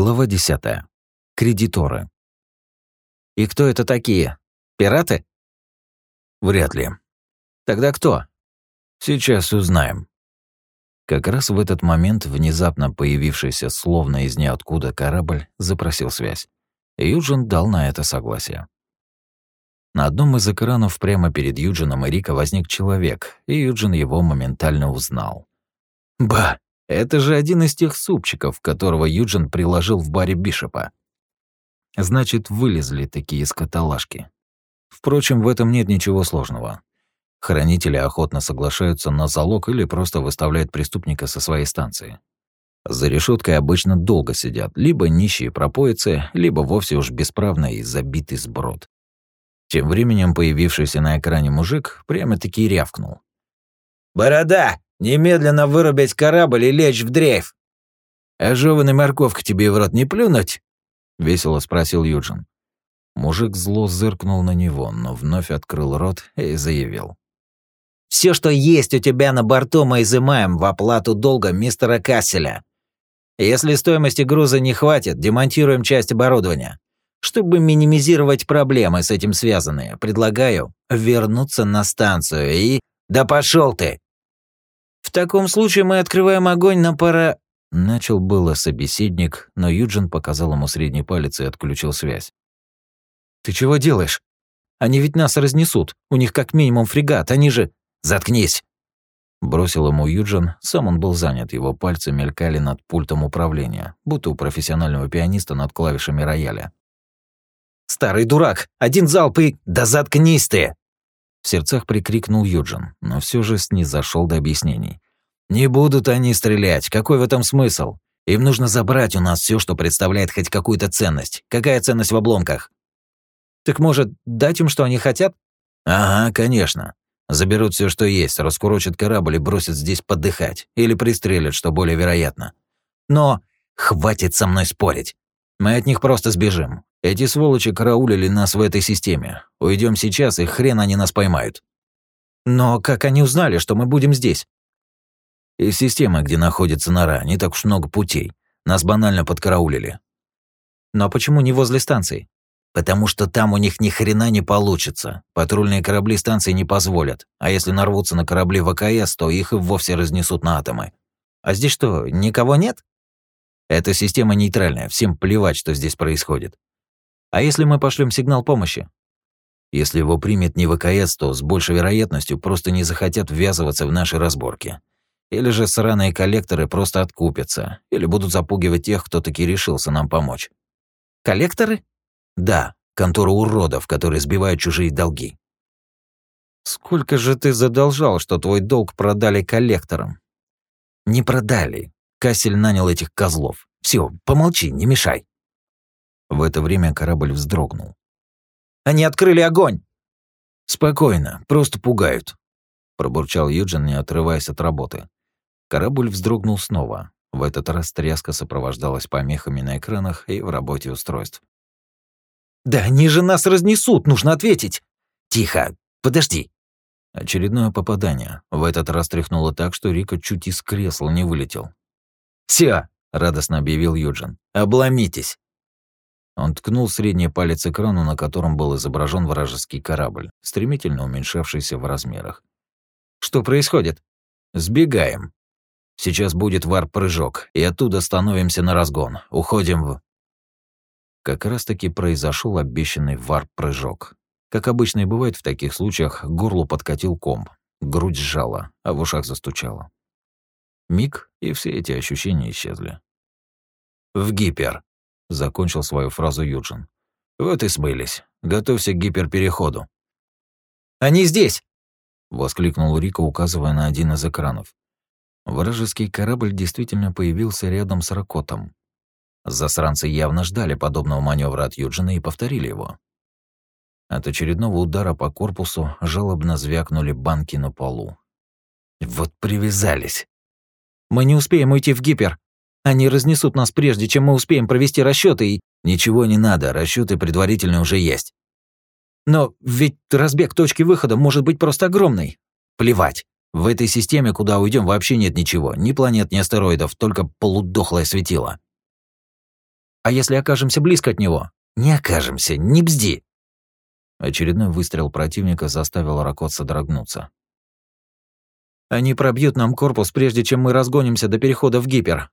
Глава 10. Кредиторы. «И кто это такие? Пираты?» «Вряд ли. Тогда кто?» «Сейчас узнаем». Как раз в этот момент внезапно появившийся словно из ниоткуда корабль запросил связь. Юджин дал на это согласие. На одном из экранов прямо перед Юджином и Рика возник человек, и Юджин его моментально узнал. Ба! Это же один из тех супчиков, которого Юджин приложил в баре Бишопа. Значит, вылезли такие из каталажки. Впрочем, в этом нет ничего сложного. Хранители охотно соглашаются на залог или просто выставляют преступника со своей станции. За решеткой обычно долго сидят, либо нищие пропоицы, либо вовсе уж бесправно и забитый сброд. Тем временем появившийся на экране мужик прямо-таки рявкнул. «Борода, Немедленно вырубить корабль и лечь в дрейф. А жёваной морковка тебе в рот не плюнуть? Весело спросил Юджин. Мужик зло зыркнул на него, но вновь открыл рот и заявил. Все, что есть у тебя на борту, мы изымаем в оплату долга мистера Касселя. Если стоимости груза не хватит, демонтируем часть оборудования. Чтобы минимизировать проблемы с этим связанные, предлагаю вернуться на станцию и... Да пошел ты! «В таком случае мы открываем огонь на пара...» Начал было собеседник, но Юджин показал ему средний палец и отключил связь. «Ты чего делаешь? Они ведь нас разнесут. У них как минимум фрегат, они же...» «Заткнись!» Бросил ему Юджин, сам он был занят, его пальцы мелькали над пультом управления, будто у профессионального пианиста над клавишами рояля. «Старый дурак! Один залп и... Да заткнись ты!» В сердцах прикрикнул Юджин, но все же снизошел до объяснений. «Не будут они стрелять. Какой в этом смысл? Им нужно забрать у нас все, что представляет хоть какую-то ценность. Какая ценность в обломках?» «Так может, дать им, что они хотят?» «Ага, конечно. Заберут все, что есть, раскурочат корабль и бросят здесь подыхать. Или пристрелят, что более вероятно. Но хватит со мной спорить. Мы от них просто сбежим. Эти сволочи караулили нас в этой системе. Уйдем сейчас, и хрен они нас поймают. Но как они узнали, что мы будем здесь? Из системы, где находится нора, не так уж много путей. Нас банально подкараулили. Но почему не возле станции? Потому что там у них ни хрена не получится. Патрульные корабли станции не позволят. А если нарвутся на корабли ВКС, то их и вовсе разнесут на атомы. А здесь что, никого нет? Эта система нейтральная, всем плевать, что здесь происходит. А если мы пошлем сигнал помощи? Если его примет не ВКС, то с большей вероятностью просто не захотят ввязываться в наши разборки. Или же сраные коллекторы просто откупятся, или будут запугивать тех, кто таки решился нам помочь. Коллекторы? Да, контора уродов, которые сбивают чужие долги. Сколько же ты задолжал, что твой долг продали коллекторам? Не продали. Кассель нанял этих козлов. Все, помолчи, не мешай. В это время корабль вздрогнул. «Они открыли огонь!» «Спокойно, просто пугают», — пробурчал Юджин, не отрываясь от работы. Корабль вздрогнул снова. В этот раз тряска сопровождалась помехами на экранах и в работе устройств. «Да они же нас разнесут, нужно ответить!» «Тихо, подожди!» Очередное попадание. В этот раз тряхнуло так, что Рика чуть из кресла не вылетел. «Всё!» — радостно объявил Юджин. «Обломитесь!» Он ткнул средний палец экрану, на котором был изображен вражеский корабль, стремительно уменьшавшийся в размерах. «Что происходит?» «Сбегаем. Сейчас будет варп-прыжок, и оттуда становимся на разгон. Уходим в...» Как раз-таки произошел обещанный варп-прыжок. Как обычно и бывает в таких случаях, к горлу подкатил комп, грудь сжала, а в ушах застучало. Миг, и все эти ощущения исчезли. «В гипер», закончил свою фразу Юджин. Вот и смылись. Готовься к гиперпереходу. Они здесь! воскликнул Рика, указывая на один из экранов. Вражеский корабль действительно появился рядом с Ракотом. Засранцы явно ждали подобного маневра от Юджина и повторили его. От очередного удара по корпусу жалобно звякнули банки на полу. «Вот привязались!» «Мы не успеем уйти в гипер!» Они разнесут нас прежде, чем мы успеем провести расчеты и... Ничего не надо, расчеты предварительно уже есть. Но ведь разбег точки выхода может быть просто огромный. Плевать. В этой системе, куда уйдем, вообще нет ничего. Ни планет, ни астероидов, только полудохлое светило. А если окажемся близко от него? Не окажемся, не бзди. Очередной выстрел противника заставил Ракот содрогнуться. Они пробьют нам корпус, прежде чем мы разгонимся до перехода в гипер.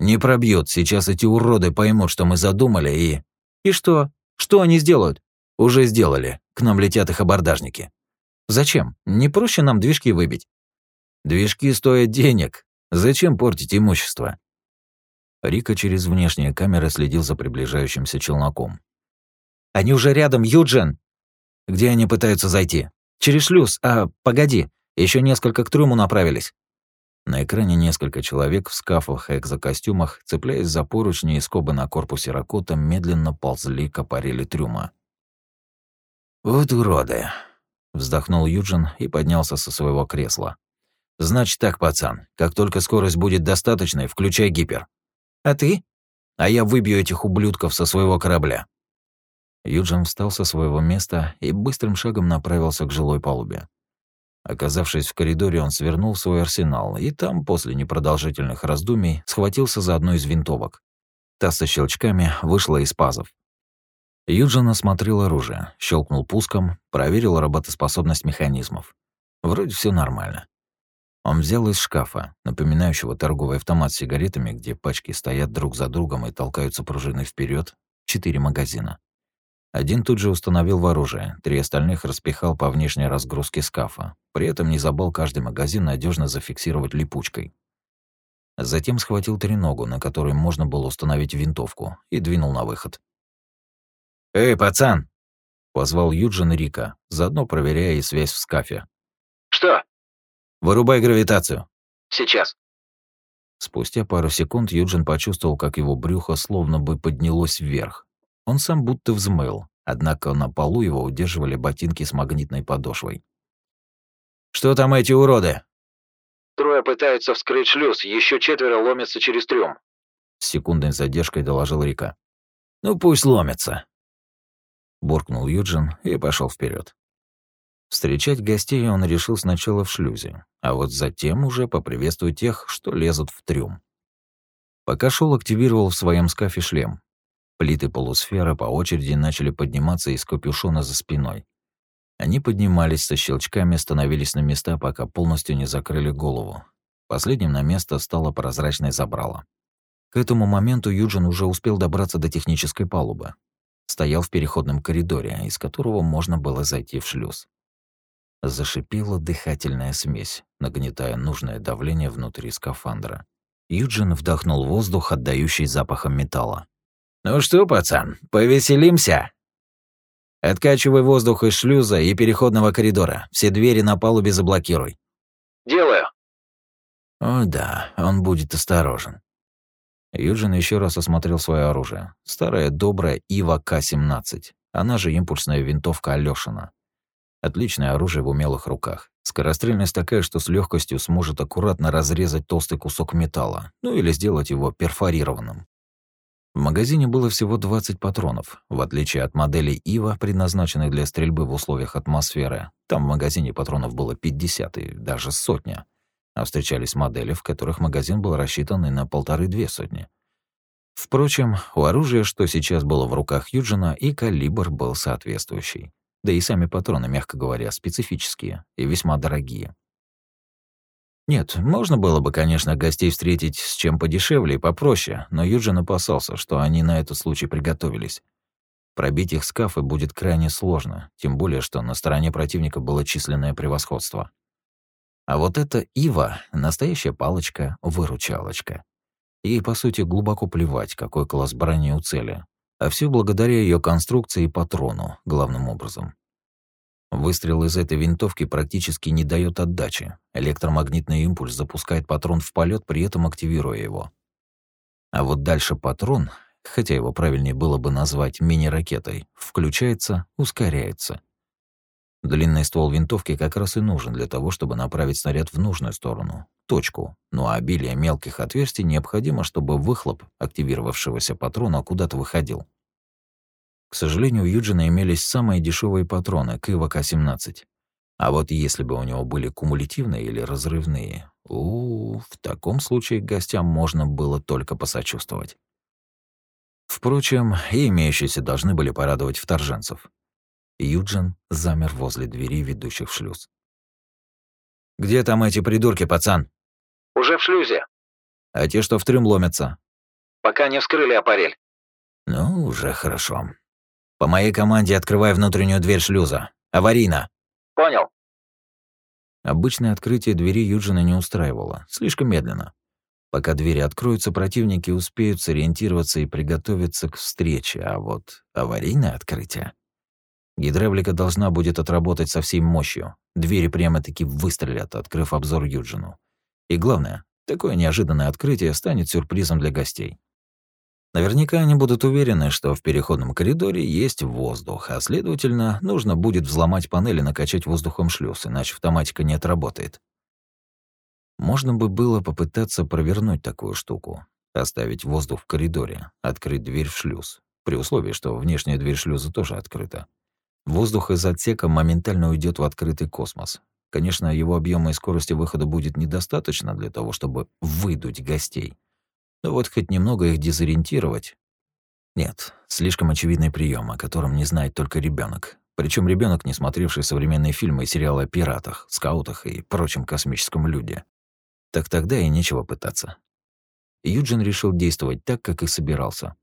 Не пробьют. Сейчас эти уроды поймут, что мы задумали, и... И что? Что они сделают? Уже сделали. К нам летят их абордажники. Зачем? Не проще нам движки выбить? Движки стоят денег. Зачем портить имущество? Рика через внешние камеры следил за приближающимся челноком. «Они уже рядом, Юджин!» «Где они пытаются зайти?» «Через шлюз. А, погоди. Еще несколько к трюму направились». На экране несколько человек в скафах и экзокостюмах, цепляясь за поручни и скобы на корпусе Ракота, медленно ползли к аппарели трюма. «Вот уроды!» — вздохнул Юджин и поднялся со своего кресла. «Значит так, пацан, как только скорость будет достаточной, включай гипер». «А ты?» «А я выбью этих ублюдков со своего корабля». Юджин встал со своего места и быстрым шагом направился к жилой палубе. Оказавшись в коридоре, он свернул свой арсенал, и там, после непродолжительных раздумий, схватился за одну из винтовок. Та со щелчками вышла из пазов. Юджин осмотрел оружие, щелкнул пуском, проверил работоспособность механизмов. Вроде все нормально. Он взял из шкафа, напоминающего торговый автомат с сигаретами, где пачки стоят друг за другом и толкаются пружиной вперед, четыре магазина. Один тут же установил в оружие, три остальных распихал по внешней разгрузке скафа, при этом не забыл каждый магазин надежно зафиксировать липучкой. Затем схватил треногу, на которой можно было установить винтовку, и двинул на выход. «Эй, пацан!» — позвал Юджин Рика, заодно проверяя и связь в скафе. «Что?» «Вырубай гравитацию». «Сейчас». Спустя пару секунд Юджин почувствовал, как его брюхо словно бы поднялось вверх, он сам будто взмыл, однако на полу его удерживали ботинки с магнитной подошвой. «Что там эти уроды?» «Трое пытаются вскрыть шлюз, еще четверо ломятся через трюм», — с секундной задержкой доложил Рика. «Ну пусть ломятся», — буркнул Юджин и пошел вперед. Встречать гостей он решил сначала в шлюзе, а вот затем уже поприветствовать тех, что лезут в трюм. Пока шел, активировал в своем скафе шлем, Плиты полусферы по очереди начали подниматься из капюшона за спиной. Они поднимались со щелчками, становились на места, пока полностью не закрыли голову. Последним на место стало прозрачное забрало. К этому моменту Юджин уже успел добраться до технической палубы. Стоял в переходном коридоре, из которого можно было зайти в шлюз. Зашипела дыхательная смесь, нагнетая нужное давление внутри скафандра. Юджин вдохнул воздух, отдающий запахом металла. «Ну что, пацан, повеселимся?» «Откачивай воздух из шлюза и переходного коридора. Все двери на палубе заблокируй». «Делаю». «О да, он будет осторожен». Юджин еще раз осмотрел свое оружие. Старая добрая Ива К-17, она же импульсная винтовка Алёшина. Отличное оружие в умелых руках. Скорострельность такая, что с легкостью сможет аккуратно разрезать толстый кусок металла, ну или сделать его перфорированным. В магазине было всего 20 патронов, в отличие от моделей Ива, предназначенных для стрельбы в условиях атмосферы. Там в магазине патронов было 50 и даже сотня. А встречались модели, в которых магазин был рассчитан и на полторы-две сотни. Впрочем, у оружия, что сейчас было в руках Юджина, и калибр был соответствующий. Да и сами патроны, мягко говоря, специфические и весьма дорогие. Нет, можно было бы, конечно, гостей встретить с чем подешевле и попроще, но Юджин опасался, что они на этот случай приготовились. Пробить их скафы будет крайне сложно, тем более, что на стороне противника было численное превосходство. А вот эта Ива — настоящая палочка-выручалочка. Ей, по сути, глубоко плевать, какой класс брони у цели, а все благодаря ее конструкции и патрону, главным образом. Выстрел из этой винтовки практически не дает отдачи. Электромагнитный импульс запускает патрон в полет, при этом активируя его. А вот дальше патрон, хотя его правильнее было бы назвать мини-ракетой, включается, ускоряется. Длинный ствол винтовки как раз и нужен для того, чтобы направить снаряд в нужную сторону, точку. Ну а обилие мелких отверстий необходимо, чтобы выхлоп активировавшегося патрона куда-то выходил. К сожалению, у Юджина имелись самые дешевые патроны к ИВК-17. А вот если бы у него были кумулятивные или разрывные, у, в таком случае гостям можно было только посочувствовать. Впрочем, и имеющиеся должны были порадовать вторженцев. Юджин замер возле двери, ведущих в шлюз. «Где там эти придурки, пацан?» «Уже в шлюзе». «А те, что в трюм ломятся?» «Пока не вскрыли аппарель». «Ну, уже хорошо. По моей команде открывай внутреннюю дверь шлюза. Аварийно». «Понял». Обычное открытие двери Юджина не устраивало. Слишком медленно. Пока двери откроются, противники успеют сориентироваться и приготовиться к встрече, а вот аварийное открытие... Гидравлика должна будет отработать со всей мощью. Двери прямо-таки выстрелят, открыв обзор Юджину. И главное, такое неожиданное открытие станет сюрпризом для гостей. Наверняка они будут уверены, что в переходном коридоре есть воздух, а следовательно, нужно будет взломать панель и накачать воздухом шлюз, иначе автоматика не отработает. Можно бы было попытаться провернуть такую штуку. Оставить воздух в коридоре, открыть дверь в шлюз, при условии, что внешняя дверь шлюза тоже открыта. Воздух из отсека моментально уйдет в открытый космос. Конечно, его объема и скорости выхода будет недостаточно для того, чтобы выдуть гостей. Но вот хоть немного их дезориентировать. Нет, слишком очевидный прием, о котором не знает только ребенок. Причем ребенок, не смотревший современные фильмы и сериалы о пиратах, скаутах и прочем космическом люде. Так тогда и нечего пытаться. Юджин решил действовать так, как и собирался.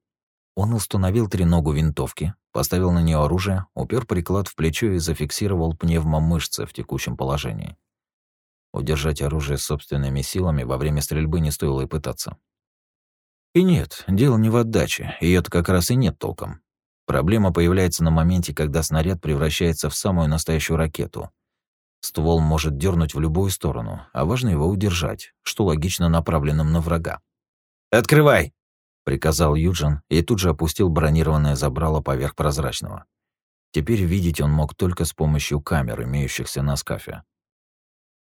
Он установил треногу винтовки, поставил на нее оружие, упер приклад в плечо и зафиксировал пневмомышцы в текущем положении. Удержать оружие собственными силами во время стрельбы не стоило и пытаться. И нет, дело не в отдаче, ее то как раз и нет толком. Проблема появляется на моменте, когда снаряд превращается в самую настоящую ракету. Ствол может дернуть в любую сторону, а важно его удержать, что логично направленным на врага. «Открывай!» приказал Юджин и тут же опустил бронированное забрало поверх прозрачного. Теперь видеть он мог только с помощью камер, имеющихся на скафе.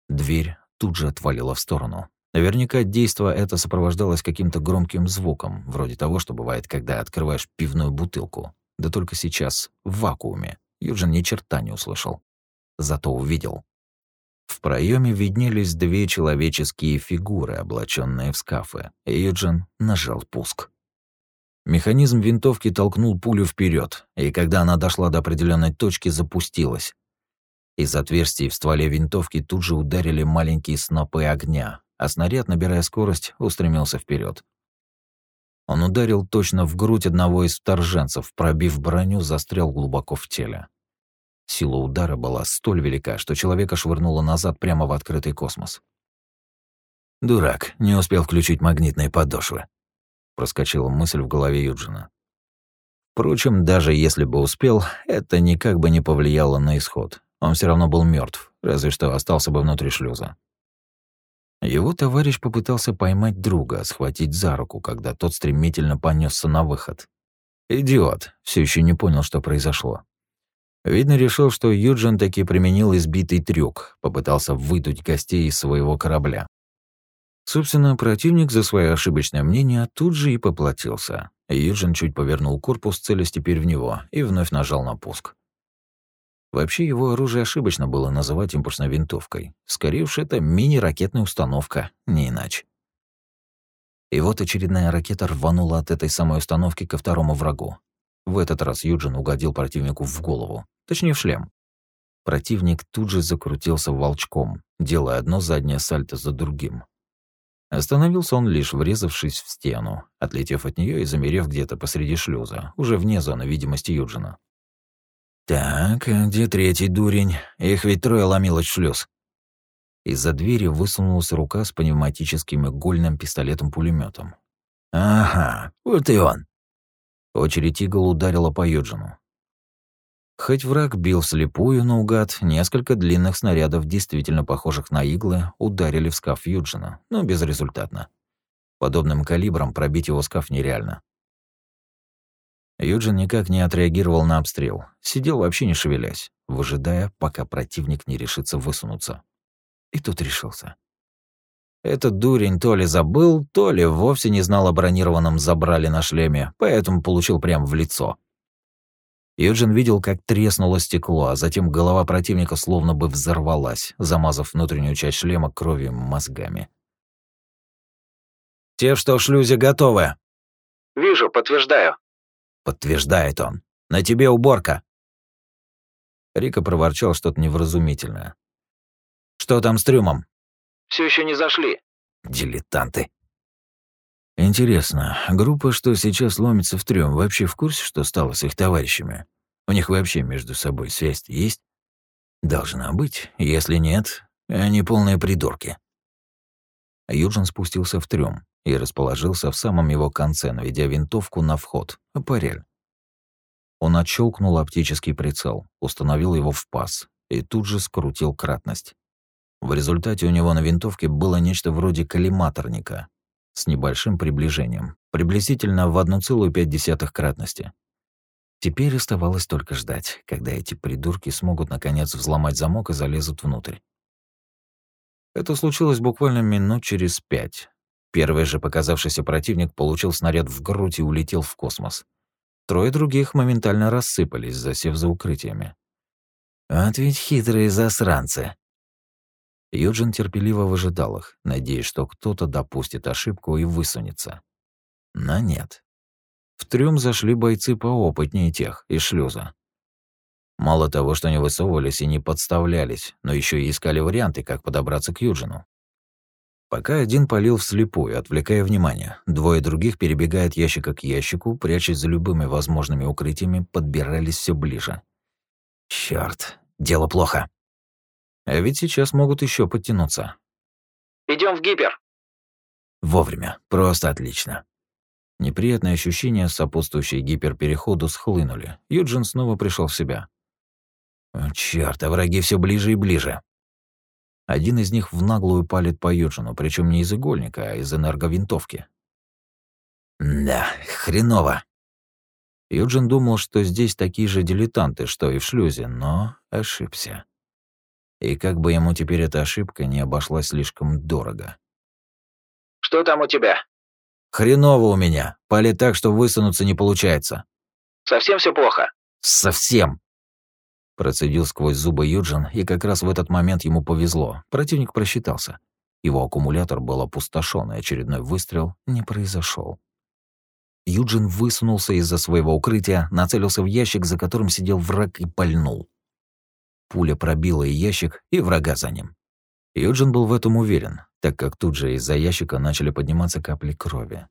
Дверь тут же отвалила в сторону. Наверняка действо это сопровождалось каким-то громким звуком, вроде того, что бывает, когда открываешь пивную бутылку. Да только сейчас, в вакууме, Юджин ни черта не услышал. Зато увидел. В проеме виднелись две человеческие фигуры, облаченные в скафы. Юджин нажал пуск. Механизм винтовки толкнул пулю вперед, и когда она дошла до определенной точки, запустилась. Из отверстий в стволе винтовки тут же ударили маленькие снопы огня, а снаряд, набирая скорость, устремился вперед. Он ударил точно в грудь одного из вторженцев, пробив броню, застрял глубоко в теле. Сила удара была столь велика, что человека швырнуло назад прямо в открытый космос. «Дурак, не успел включить магнитные подошвы», — проскочила мысль в голове Юджина. Впрочем, даже если бы успел, это никак бы не повлияло на исход. Он все равно был мертв, разве что остался бы внутри шлюза. Его товарищ попытался поймать друга, схватить за руку, когда тот стремительно понесся на выход. Идиот, все еще не понял, что произошло. Видно, решил, что Юджин таки применил избитый трюк, попытался выдуть гостей из своего корабля. Собственно, противник за свое ошибочное мнение тут же и поплатился. Юджин чуть повернул корпус, целясь теперь в него, и вновь нажал на пуск. Вообще его оружие ошибочно было называть импульсной винтовкой. Скорее уж, это мини-ракетная установка, не иначе. И вот очередная ракета рванула от этой самой установки ко второму врагу. В этот раз Юджин угодил противнику в голову, точнее в шлем. Противник тут же закрутился волчком, делая одно заднее сальто за другим. Остановился он лишь врезавшись в стену, отлетев от нее и замерев где-то посреди шлюза, уже вне зоны видимости Юджина. «Так, а где третий дурень? Их ведь трое ломилось шлюз». Из-за двери высунулась рука с пневматическим игольным пистолетом пулеметом «Ага, вот и он. Очередь игл ударила по Юджину. Хоть враг бил вслепую наугад, несколько длинных снарядов, действительно похожих на иглы, ударили в скаф Юджина, но безрезультатно. Подобным калибром пробить его скаф нереально. Юджин никак не отреагировал на обстрел. Сидел вообще не шевелясь, выжидая, пока противник не решится высунуться. И тут решился. Этот дурень то ли забыл, то ли вовсе не знал о бронированном забрали на шлеме, поэтому получил прямо в лицо. Юджин видел, как треснуло стекло, а затем голова противника словно бы взорвалась, замазав внутреннюю часть шлема кровью мозгами. «Те, что в шлюзе, готовы!» «Вижу, подтверждаю». Подтверждает он. На тебе уборка. Рика проворчал что-то невразумительное. Что там с трюмом? Все еще не зашли. Дилетанты. Интересно, группа, что сейчас ломится в трём, вообще в курсе, что стало с их товарищами? У них вообще между собой связь есть? Должна быть. Если нет, они полные придурки. Юджин спустился в трюм и расположился в самом его конце, наведя винтовку на вход, аппарель. Он отщелкнул оптический прицел, установил его в паз и тут же скрутил кратность. В результате у него на винтовке было нечто вроде коллиматорника с небольшим приближением, приблизительно в 1,5 кратности. Теперь оставалось только ждать, когда эти придурки смогут наконец взломать замок и залезут внутрь. Это случилось буквально минут через пять. Первый же показавшийся противник получил снаряд в грудь и улетел в космос. Трое других моментально рассыпались, засев за укрытиями. «Вот ведь хитрые засранцы», Юджин терпеливо выжидал их, надеясь, что кто-то допустит ошибку и высунется. Но нет. В трюм зашли бойцы поопытнее тех из шлюза. Мало того, что не высовывались и не подставлялись, но еще и искали варианты, как подобраться к Юджину. Пока один палил вслепую, отвлекая внимание, двое других, перебегая от ящика к ящику, прячась за любыми возможными укрытиями, подбирались все ближе. Черт, дело плохо. А ведь сейчас могут еще подтянуться. Идем в гипер. Вовремя. Просто отлично. Неприятные ощущения, сопутствующие гиперпереходу, схлынули. Юджин снова пришел в себя. Черт, а враги все ближе и ближе. Один из них в наглую палит по Юджину, причем не из игольника, а из энерговинтовки. Да, хреново. Юджин думал, что здесь такие же дилетанты, что и в шлюзе, но ошибся. И как бы ему теперь эта ошибка не обошлась слишком дорого. Что там у тебя? Хреново у меня. Палит так, что высунуться не получается. Совсем все плохо? Совсем. Процедил сквозь зубы Юджин, и как раз в этот момент ему повезло. Противник просчитался. Его аккумулятор был опустошен, и очередной выстрел не произошел. Юджин высунулся из-за своего укрытия, нацелился в ящик, за которым сидел враг, и пальнул. Пуля пробила и ящик, и врага за ним. Юджин был в этом уверен, так как тут же из-за ящика начали подниматься капли крови.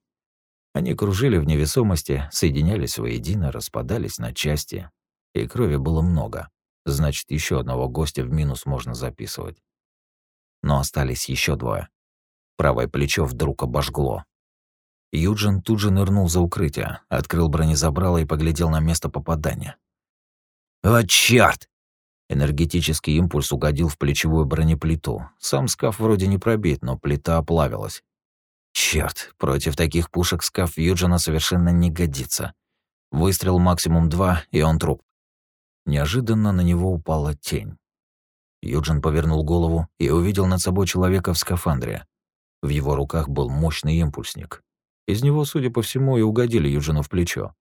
Они кружили в невесомости, соединялись воедино, распадались на части. И крови было много. Значит, еще одного гостя в минус можно записывать. Но остались еще двое. Правое плечо вдруг обожгло. Юджин тут же нырнул за укрытие, открыл бронезабрало и поглядел на место попадания. «О, чёрт!» Энергетический импульс угодил в плечевую бронеплиту. Сам скаф вроде не пробит, но плита оплавилась. Черт, против таких пушек скаф Юджина совершенно не годится. Выстрел максимум два, и он труп. Неожиданно на него упала тень. Юджин повернул голову и увидел над собой человека в скафандре. В его руках был мощный импульсник. Из него, судя по всему, и угодили Юджину в плечо.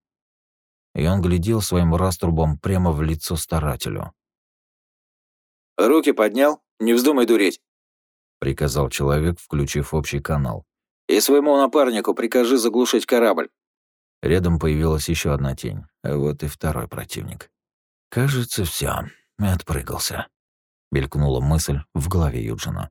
И он глядел своим раструбом прямо в лицо старателю. «Руки поднял? Не вздумай дурить!» — приказал человек, включив общий канал. «И своему напарнику прикажи заглушить корабль». Рядом появилась еще одна тень, а вот и второй противник. «Кажется, все, отпрыгался», — мелькнула мысль в голове Юджина.